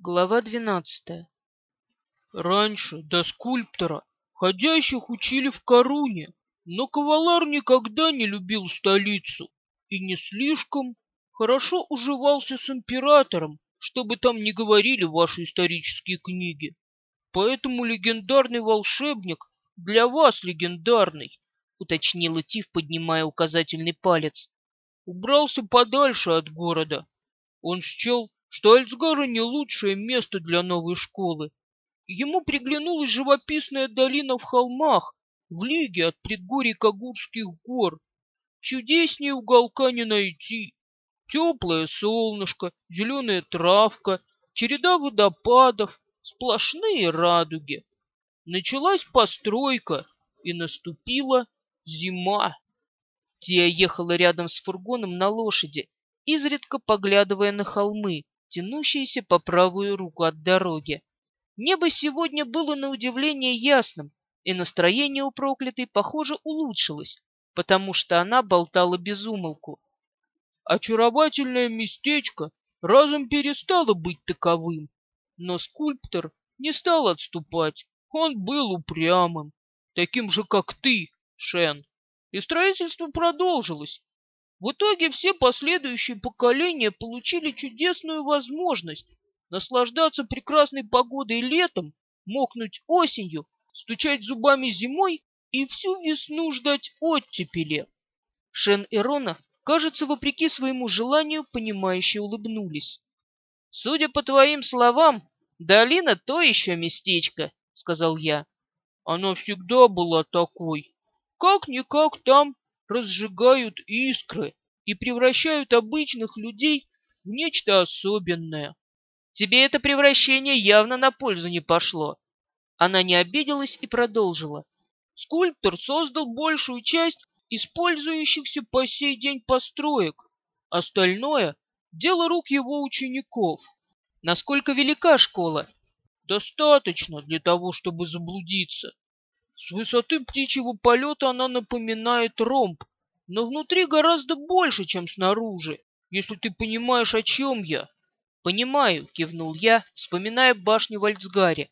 Глава двенадцатая. Раньше до скульптора ходящих учили в Коруне, но Кавалар никогда не любил столицу и не слишком хорошо уживался с императором, чтобы там не говорили ваши исторические книги. Поэтому легендарный волшебник для вас легендарный, уточнила Тиф, поднимая указательный палец. Убрался подальше от города. Он счел, что Альцгара не лучшее место для новой школы. Ему приглянулась живописная долина в холмах, в лиге от предгорий Кагурских гор. Чудеснее уголка не найти. Теплое солнышко, зеленая травка, череда водопадов, сплошные радуги. Началась постройка, и наступила зима. Тия ехала рядом с фургоном на лошади, изредка поглядывая на холмы, тянущиеся по правую руку от дороги. Небо сегодня было на удивление ясным, и настроение у проклятой, похоже, улучшилось, потому что она болтала без умолку. Очаровательное местечко разом перестало быть таковым, но скульптор не стал отступать, он был упрямым, таким же, как ты, Шен, и строительство продолжилось, в итоге все последующие поколения получили чудесную возможность наслаждаться прекрасной погодой летом, мокнуть осенью, стучать зубами зимой и всю весну ждать оттепели. Шен и Рона, кажется, вопреки своему желанию, понимающе улыбнулись. «Судя по твоим словам, долина — то еще местечко», — сказал я. «Она всегда была такой. Как-никак там разжигают искры и превращают обычных людей в нечто особенное. Тебе это превращение явно на пользу не пошло. Она не обиделась и продолжила. Скульптор создал большую часть использующихся по сей день построек. Остальное — дело рук его учеников. Насколько велика школа? Достаточно для того, чтобы заблудиться. С высоты птичьего полета она напоминает ромб, но внутри гораздо больше, чем снаружи, если ты понимаешь, о чем я. Понимаю, кивнул я, вспоминая башню в Альцгаре.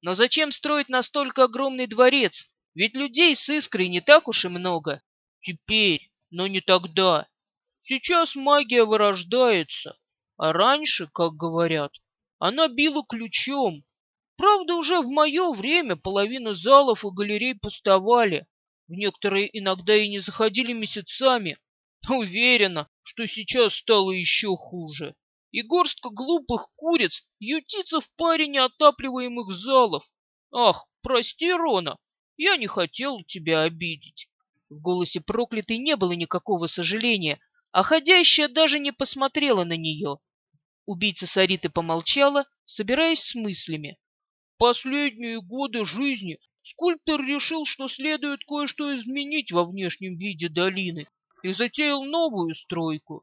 Но зачем строить настолько огромный дворец? Ведь людей с искрой не так уж и много. Теперь, но не тогда. Сейчас магия вырождается, а раньше, как говорят, она била ключом, Правда, уже в мое время половина залов и галерей пустовали. В некоторые иногда и не заходили месяцами. Уверена, что сейчас стало еще хуже. И горстка глупых куриц ютится в паре неотапливаемых залов. Ах, прости, Рона, я не хотел тебя обидеть. В голосе проклятой не было никакого сожаления, а ходящая даже не посмотрела на нее. Убийца Сариты помолчала, собираясь с мыслями. Последние годы жизни скульптор решил, что следует кое-что изменить во внешнем виде долины и затеял новую стройку.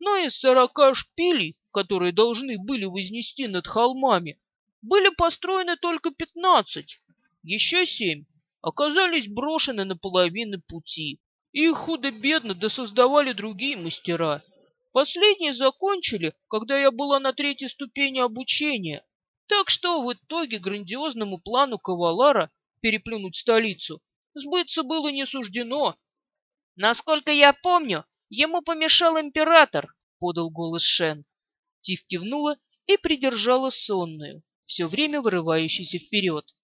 Но из сорока шпилей, которые должны были вознести над холмами, были построены только пятнадцать. Еще семь оказались брошены на половины пути. Их худо-бедно досоздавали другие мастера. Последние закончили, когда я была на третьей ступени обучения, так что в итоге грандиозному плану Кавалара переплюнуть столицу сбыться было не суждено. Насколько я помню, ему помешал император, подал голос Шен. Тив кивнула и придержала сонную, все время вырывающейся вперед.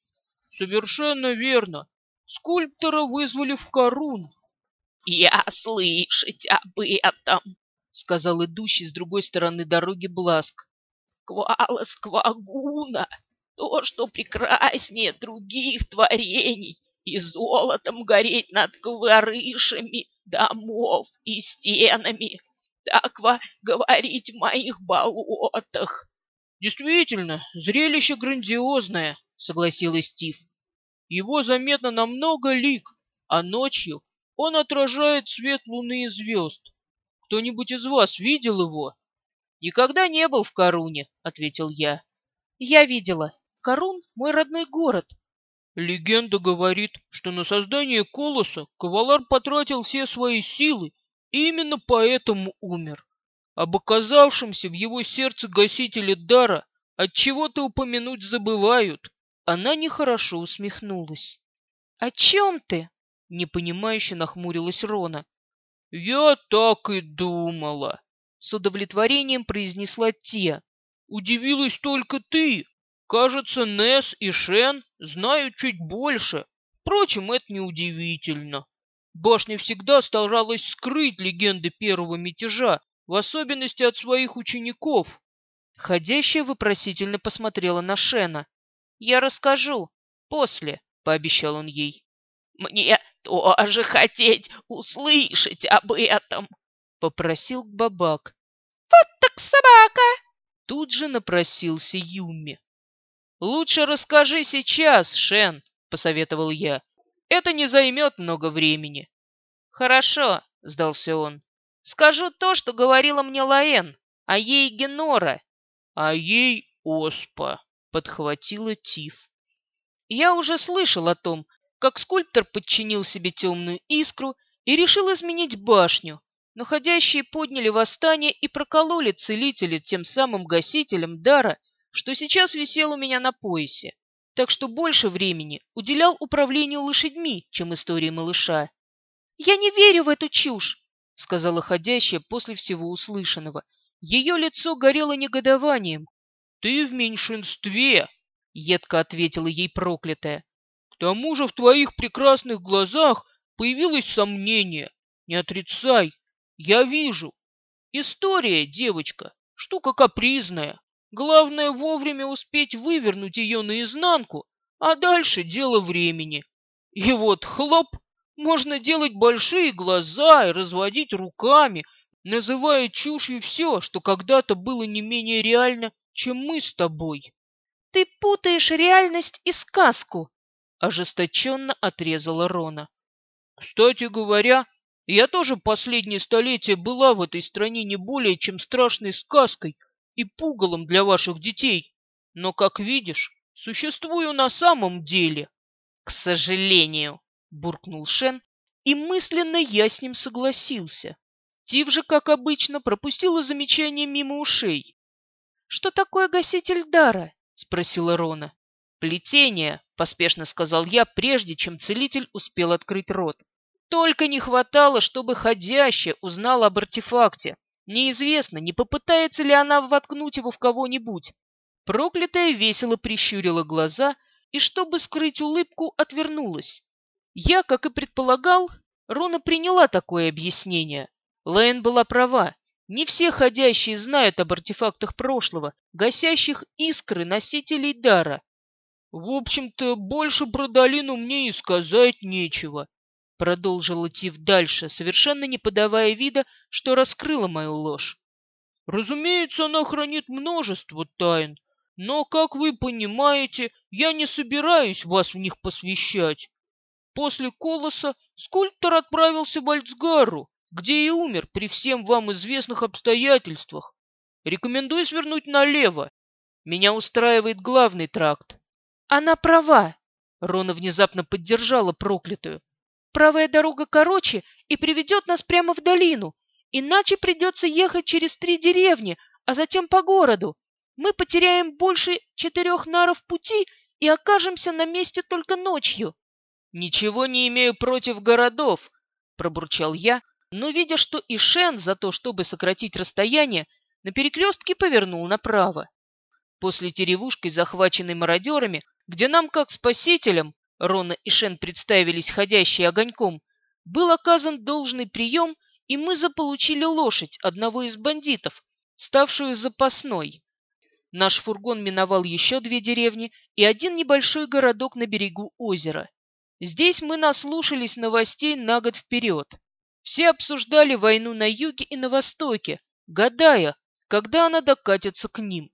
Совершенно верно. Скульптора вызвали в Корун. Я слышать об этом, сказал идущий с другой стороны дороги Бласк. Квала Сквагуна, то, что прекраснее других творений, и золотом гореть над коварышами домов и стенами, так во говорить в моих болотах. Действительно, зрелище грандиозное, согласилась Стив. Его заметно на много лик, а ночью он отражает свет луны и звезд. Кто-нибудь из вас видел его? «Никогда не был в Коруне», — ответил я. «Я видела. Корун — мой родной город». Легенда говорит, что на создание колоса Кавалар потратил все свои силы и именно поэтому умер. Об оказавшемся в его сердце гасителе дара От чего то упомянуть забывают. Она нехорошо усмехнулась. «О чем ты?» — непонимающе нахмурилась Рона. «Я так и думала», — с удовлетворением произнесла Тия. «Удивилась только ты. Кажется, Несс и Шен знают чуть больше. Впрочем, это неудивительно. Башня всегда старалась скрыть легенды первого мятежа, в особенности от своих учеников. Ходящая вопросительно посмотрела на Шена. «Я расскажу. После», — пообещал он ей. «Мне тоже хотеть услышать об этом», — попросил Бабак. «Вот так собака!» Тут же напросился Юми. «Лучше расскажи сейчас, Шен», — посоветовал я. «Это не займет много времени». «Хорошо», — сдался он. «Скажу то, что говорила мне Лаэн, а ей Генора». «А ей Оспа», — подхватила Тиф. Я уже слышал о том, как скульптор подчинил себе темную искру и решил изменить башню, но ходящие подняли восстание и прокололи целителя тем самым гасителем дара, что сейчас висел у меня на поясе, так что больше времени уделял управлению лошадьми, чем истории малыша. «Я не верю в эту чушь!» — сказала ходящая после всего услышанного. Ее лицо горело негодованием. «Ты в меньшинстве!» — едко ответила ей проклятая. «К тому же в твоих прекрасных глазах появилось сомнение. Не отрицай. Я вижу. История, девочка, штука капризная. Главное вовремя успеть вывернуть ее наизнанку, а дальше дело времени. И вот хлоп, можно делать большие глаза и разводить руками, называя чушью все, что когда-то было не менее реально, чем мы с тобой. «Ты путаешь реальность и сказку!» — ожесточенно отрезала Рона. «Кстати говоря, я тоже последние столетия была в этой стране не более чем страшной сказкой и пугалом для ваших детей, но, как видишь, существую на самом деле». «К сожалению!» — буркнул Шен, и мысленно я с ним согласился. Тив же, как обычно, пропустила замечание мимо ушей. «Что такое гаситель дара?» — спросила Рона. «Плетение», — поспешно сказал я, прежде чем целитель успел открыть рот. Только не хватало, чтобы ходящая узнала об артефакте. Неизвестно, не попытается ли она воткнуть его в кого-нибудь. Проклятая весело прищурила глаза и, чтобы скрыть улыбку, отвернулась. Я, как и предполагал, Рона приняла такое объяснение. Лэйн была права. Не все ходящие знают об артефактах прошлого, гасящих искры носителей дара. В общем-то, больше про долину мне и сказать нечего. Продолжила Тив дальше, совершенно не подавая вида, что раскрыла мою ложь. Разумеется, она хранит множество тайн, но, как вы понимаете, я не собираюсь вас в них посвящать. После колоса скульптор отправился в Альцгару, где и умер при всем вам известных обстоятельствах. Рекомендую свернуть налево. Меня устраивает главный тракт. Она права. Рона внезапно поддержала проклятую. Правая дорога короче и приведет нас прямо в долину. Иначе придется ехать через три деревни, а затем по городу. Мы потеряем больше четырех наров пути и окажемся на месте только ночью. Ничего не имею против городов, пробурчал я, но, видя, что и Шен за то, чтобы сократить расстояние, на перекрестке повернул направо. После теревушки, захваченной мародерами, где нам, как спасителям, Рона и Шен представились ходящей огоньком, был оказан должный прием, и мы заполучили лошадь одного из бандитов, ставшую запасной. Наш фургон миновал еще две деревни и один небольшой городок на берегу озера. Здесь мы наслушались новостей на год вперед. Все обсуждали войну на юге и на востоке, гадая, когда она докатится к ним.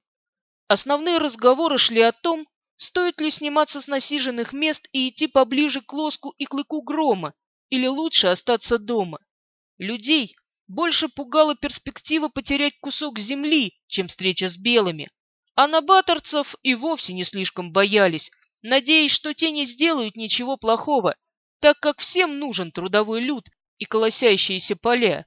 Основные разговоры шли о том, стоит ли сниматься с насиженных мест и идти поближе к лоску и клыку грома, или лучше остаться дома. Людей больше пугала перспектива потерять кусок земли, чем встреча с белыми. А набаторцев и вовсе не слишком боялись, надеясь, что те не сделают ничего плохого, так как всем нужен трудовой люд и колосящиеся поля.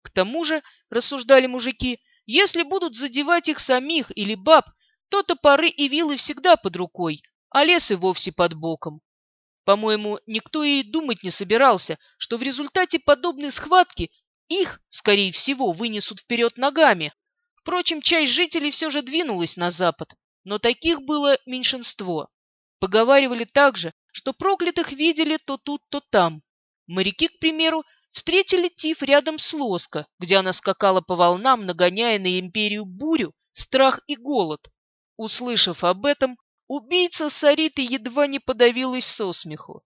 К тому же, рассуждали мужики, если будут задевать их самих или баб, то топоры и вилы всегда под рукой, а лес и вовсе под боком. По-моему, никто и думать не собирался, что в результате подобной схватки их, скорее всего, вынесут вперед ногами. Впрочем, часть жителей все же двинулась на запад, но таких было меньшинство. Поговаривали также, что проклятых видели то тут, то там. Моряки, к примеру, встретили Тиф рядом с Лоско, где она скакала по волнам, нагоняя на империю бурю, страх и голод. Услышав об этом, убийца Сариты едва не подавилась со смеху.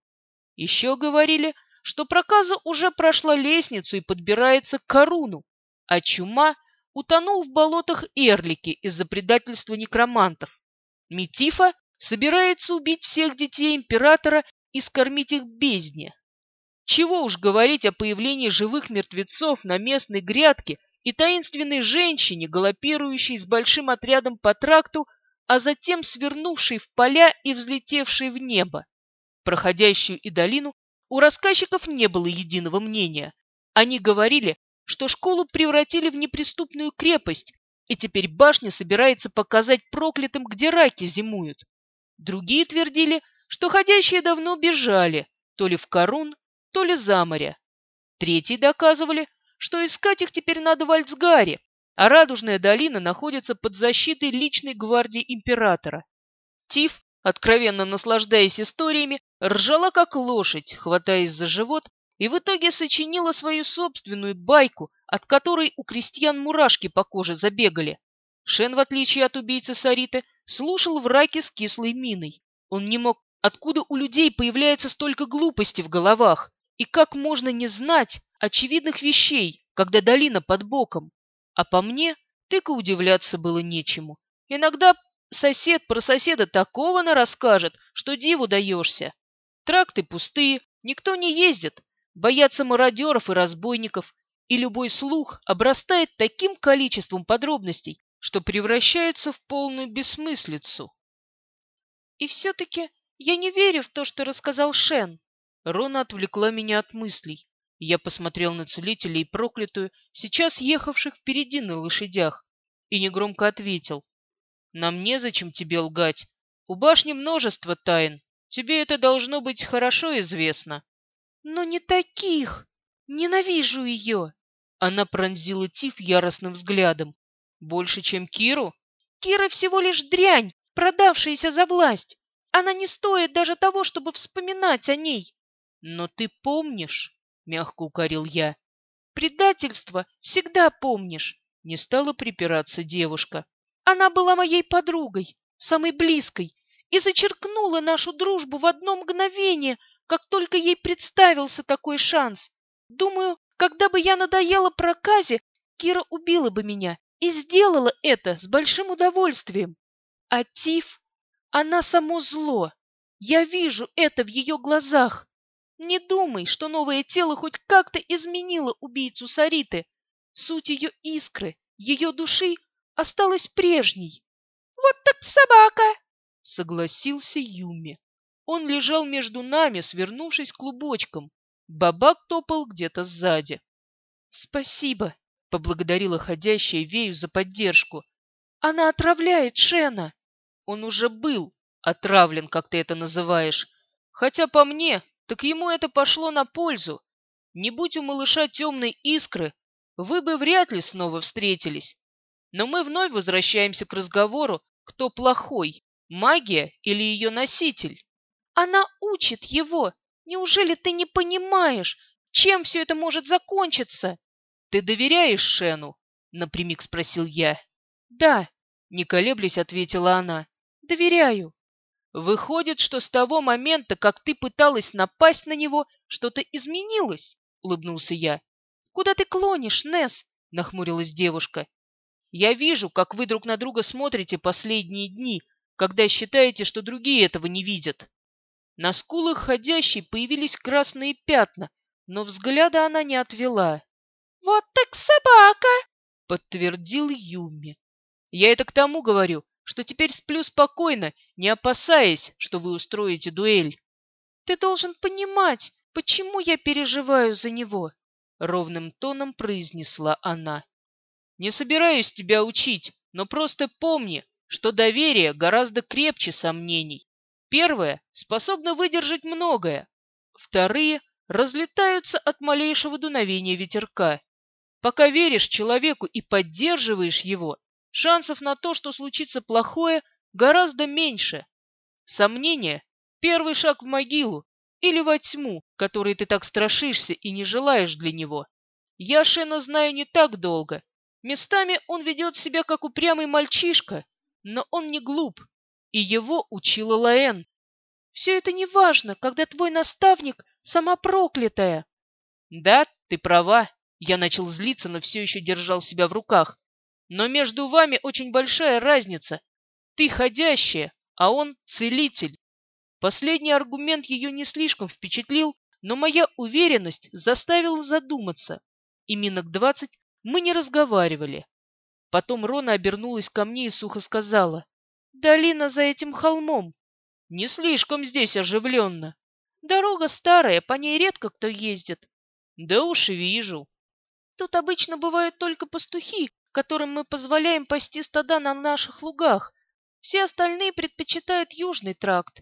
Еще говорили, что проказа уже прошла лестницу и подбирается к Коруну, а чума утонул в болотах Эрлики из-за предательства некромантов. Метифа собирается убить всех детей императора и скормить их бездне. Чего уж говорить о появлении живых мертвецов на местной грядке и таинственной женщине, галопирующей с большим отрядом по тракту, а затем свернувшей в поля и взлетевшей в небо. Проходящую и долину у рассказчиков не было единого мнения. Они говорили, что школу превратили в неприступную крепость, и теперь башня собирается показать проклятым, где раки зимуют. Другие твердили, что ходящие давно бежали, то ли в Корун, то ли за море. Третьи доказывали, что искать их теперь надо в Альцгаре, а Радужная долина находится под защитой личной гвардии императора. Тиф откровенно наслаждаясь историями, ржала как лошадь, хватаясь за живот, и в итоге сочинила свою собственную байку, от которой у крестьян мурашки по коже забегали. Шен, в отличие от убийцы Сариты, слушал в раке с кислой миной. Он не мог, откуда у людей появляется столько глупости в головах, и как можно не знать очевидных вещей, когда долина под боком. А по мне, так и удивляться было нечему. Иногда Сосед про соседа такого на расскажет, что диву даешься. Тракты пустые, никто не ездит, боятся мародеров и разбойников, и любой слух обрастает таким количеством подробностей, что превращается в полную бессмыслицу. И все-таки я не верю в то, что рассказал Шен. Рона отвлекла меня от мыслей. Я посмотрел на целителя и проклятую, сейчас ехавших впереди на лошадях, и негромко ответил. Нам незачем тебе лгать. У башни множество тайн. Тебе это должно быть хорошо известно. Но не таких. Ненавижу ее. Она пронзила Тиф яростным взглядом. Больше, чем Киру? Кира всего лишь дрянь, продавшаяся за власть. Она не стоит даже того, чтобы вспоминать о ней. Но ты помнишь, мягко укорил я. Предательство всегда помнишь. Не стала припираться девушка. Она была моей подругой, самой близкой, и зачеркнула нашу дружбу в одно мгновение, как только ей представился такой шанс. Думаю, когда бы я надоела проказе, Кира убила бы меня и сделала это с большим удовольствием. А Тиф, она само зло. Я вижу это в ее глазах. Не думай, что новое тело хоть как-то изменило убийцу Сариты. Суть ее искры, ее души осталась прежней. Вот так собака, согласился Юми. Он лежал между нами, свернувшись клубочком. Бабак топал где-то сзади. Спасибо, поблагодарила ходящая Вею за поддержку. Она отравляет Шена. Он уже был отравлен, как ты это называешь. Хотя по мне, так ему это пошло на пользу. Не будь у малыша темной искры, вы бы вряд ли снова встретились. Но мы вновь возвращаемся к разговору, кто плохой, магия или ее носитель. Она учит его. Неужели ты не понимаешь, чем все это может закончиться? Ты доверяешь Шену? Напрямик спросил я. Да, не колеблясь, ответила она. Доверяю. Выходит, что с того момента, как ты пыталась напасть на него, что-то изменилось, улыбнулся я. Куда ты клонишь, Нес? нахмурилась девушка. Я вижу, как вы друг на друга смотрите последние дни, когда считаете, что другие этого не видят. На скулах ходящей появились красные пятна, но взгляда она не отвела. «Вот так собака!» — подтвердил Юми. «Я это к тому говорю, что теперь сплю спокойно, не опасаясь, что вы устроите дуэль». «Ты должен понимать, почему я переживаю за него», — ровным тоном произнесла она. Не собираюсь тебя учить, но просто помни, что доверие гораздо крепче сомнений. Первое способно выдержать многое, вторые разлетаются от малейшего дуновения ветерка. Пока веришь человеку и поддерживаешь его, шансов на то, что случится плохое, гораздо меньше. Сомнение – первый шаг в могилу или во тьму, которой ты так страшишься и не желаешь для него. Я Шена знаю не так долго. Местами он ведет себя как упрямый мальчишка, но он не глуп, и его учила Лаэн. Все это не важно, когда твой наставник сама проклятая. Да, ты права. Я начал злиться, но все еще держал себя в руках. Но между вами очень большая разница. Ты ходящая, а он целитель. Последний аргумент ее не слишком впечатлил, но моя уверенность заставила задуматься. И минок двадцать мы не разговаривали. Потом Рона обернулась ко мне и сухо сказала. «Долина за этим холмом. Не слишком здесь оживленно. Дорога старая, по ней редко кто ездит. Да уж вижу. Тут обычно бывают только пастухи, которым мы позволяем пасти стада на наших лугах. Все остальные предпочитают южный тракт.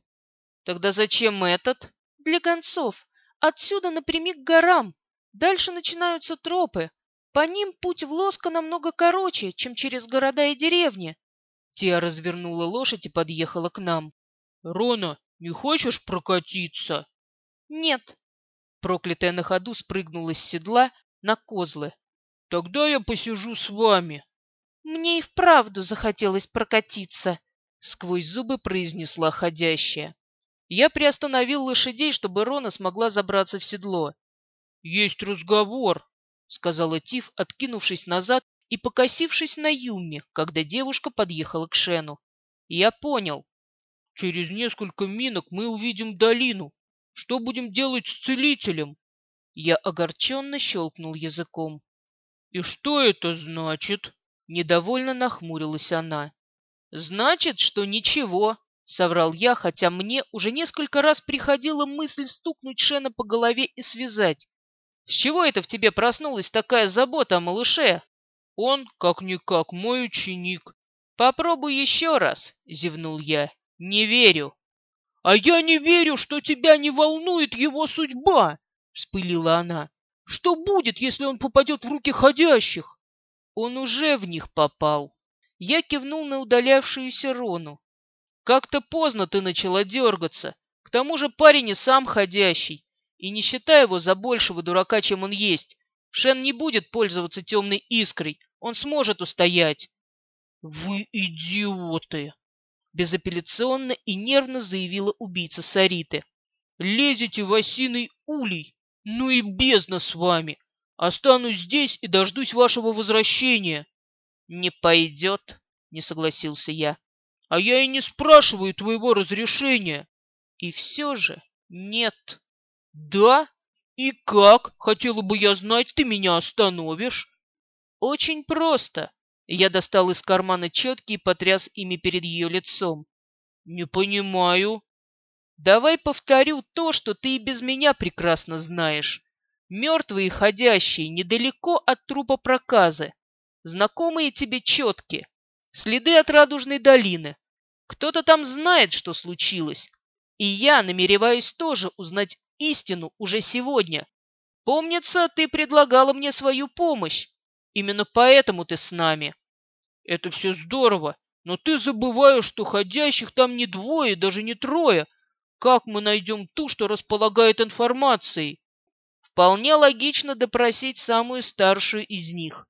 Тогда зачем этот? Для гонцов. Отсюда напрямик к горам. Дальше начинаются тропы. По ним путь в Лоско намного короче, чем через города и деревни. Тия развернула лошадь и подъехала к нам. — Рона, не хочешь прокатиться? — Нет. Проклятая на ходу спрыгнула с седла на козлы. — Тогда я посижу с вами. — Мне и вправду захотелось прокатиться, — сквозь зубы произнесла ходящая. Я приостановил лошадей, чтобы Рона смогла забраться в седло. — Есть разговор, — сказала Тиф, откинувшись назад и покосившись на Юми, когда девушка подъехала к Шену. Я понял. Через несколько минок мы увидим долину. Что будем делать с целителем? Я огорченно щелкнул языком. И что это значит? Недовольно нахмурилась она. Значит, что ничего, соврал я, хотя мне уже несколько раз приходила мысль стукнуть Шена по голове и связать. С чего это в тебе проснулась такая забота о малыше? Он, как-никак, мой ученик. Попробуй еще раз, зевнул я. Не верю. А я не верю, что тебя не волнует его судьба, вспылила она. Что будет, если он попадет в руки ходящих? Он уже в них попал. Я кивнул на удалявшуюся Рону. Как-то поздно ты начала дергаться. К тому же парень и сам ходящий. И не считай его за большего дурака, чем он есть. Шен не будет пользоваться темной искрой. Он сможет устоять. Вы идиоты! Безапелляционно и нервно заявила убийца Сариты. Лезете в осиный улей. Ну и бездна с вами. Останусь здесь и дождусь вашего возвращения. Не пойдет, не согласился я. А я и не спрашиваю твоего разрешения. И все же нет. Да? И как, хотела бы я знать, ты меня остановишь? Очень просто. Я достал из кармана четки и потряс ими перед ее лицом. Не понимаю. Давай повторю то, что ты и без меня прекрасно знаешь. Мертвые ходящие недалеко от трупа проказы. Знакомые тебе четки. Следы от радужной долины. Кто-то там знает, что случилось. И я намереваюсь тоже узнать истину уже сегодня. Помнится, ты предлагала мне свою помощь. Именно поэтому ты с нами. Это все здорово, но ты забываешь, что ходящих там не двое, даже не трое. Как мы найдем ту, что располагает информацией? Вполне логично допросить самую старшую из них.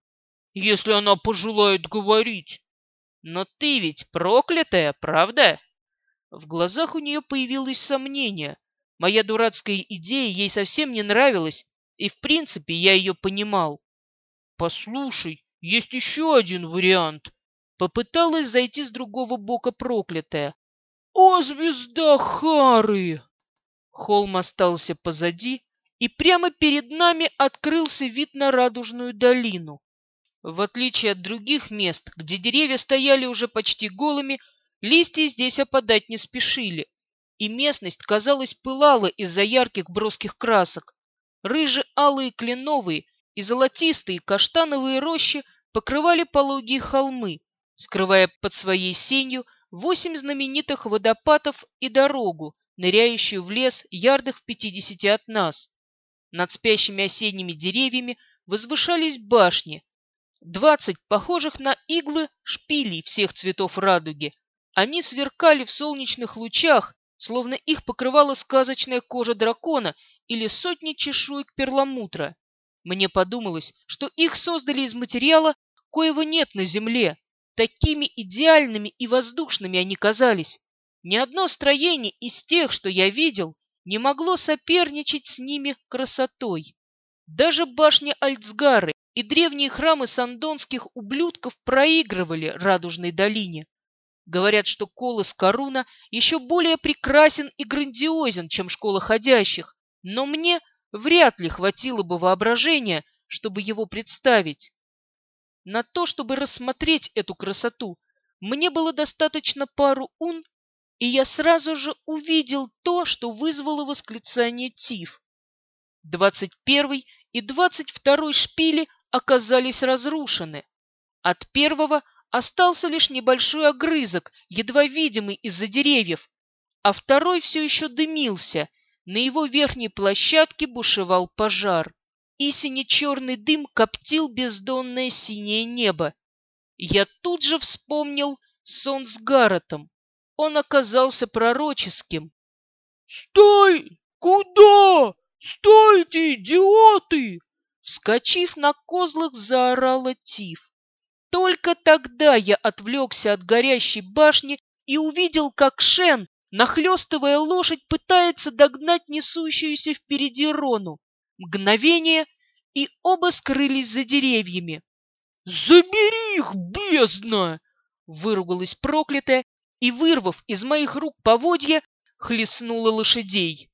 Если она пожелает говорить. Но ты ведь проклятая, правда? В глазах у нее появилось сомнение. Моя дурацкая идея ей совсем не нравилась, и в принципе я ее понимал. Послушай, есть еще один вариант. Попыталась зайти с другого бока проклятая. О, звезда Хары! Холм остался позади, и прямо перед нами открылся вид на радужную долину. В отличие от других мест, где деревья стояли уже почти голыми, листья здесь опадать не спешили, и местность, казалось, пылала из-за ярких броских красок. Рыже-алые кленовые и золотистые каштановые рощи покрывали пологие холмы, скрывая под своей сенью восемь знаменитых водопадов и дорогу, ныряющую в лес ярдах в пятидесяти от нас. Над спящими осенними деревьями возвышались башни, двадцать похожих на иглы шпилей всех цветов радуги. Они сверкали в солнечных лучах, словно их покрывала сказочная кожа дракона или сотни чешуек перламутра. Мне подумалось, что их создали из материала, коего нет на земле. Такими идеальными и воздушными они казались. Ни одно строение из тех, что я видел, не могло соперничать с ними красотой. Даже башня Альцгары и древние храмы сандонских ублюдков проигрывали Радужной долине. Говорят, что колос Коруна еще более прекрасен и грандиозен, чем школа ходящих, но мне вряд ли хватило бы воображения, чтобы его представить. На то, чтобы рассмотреть эту красоту, мне было достаточно пару ун, и я сразу же увидел то, что вызвало восклицание Тиф. Двадцать первый и двадцать второй шпили оказались разрушены. От первого остался лишь небольшой огрызок, едва видимый из-за деревьев, а второй все еще дымился, на его верхней площадке бушевал пожар, и сине-черный дым коптил бездонное синее небо. Я тут же вспомнил сон с Гаротом. Он оказался пророческим. «Стой! Куда? Стойте, идиоты!» Вскочив на козлах, заорала Тиф. Только тогда я отвлекся от горящей башни и увидел, как Шен, нахлестывая лошадь, пытается догнать несущуюся впереди Рону. Мгновение, и оба скрылись за деревьями. «Забери их, бездна!» — выругалась проклятая и, вырвав из моих рук поводья, хлестнула лошадей.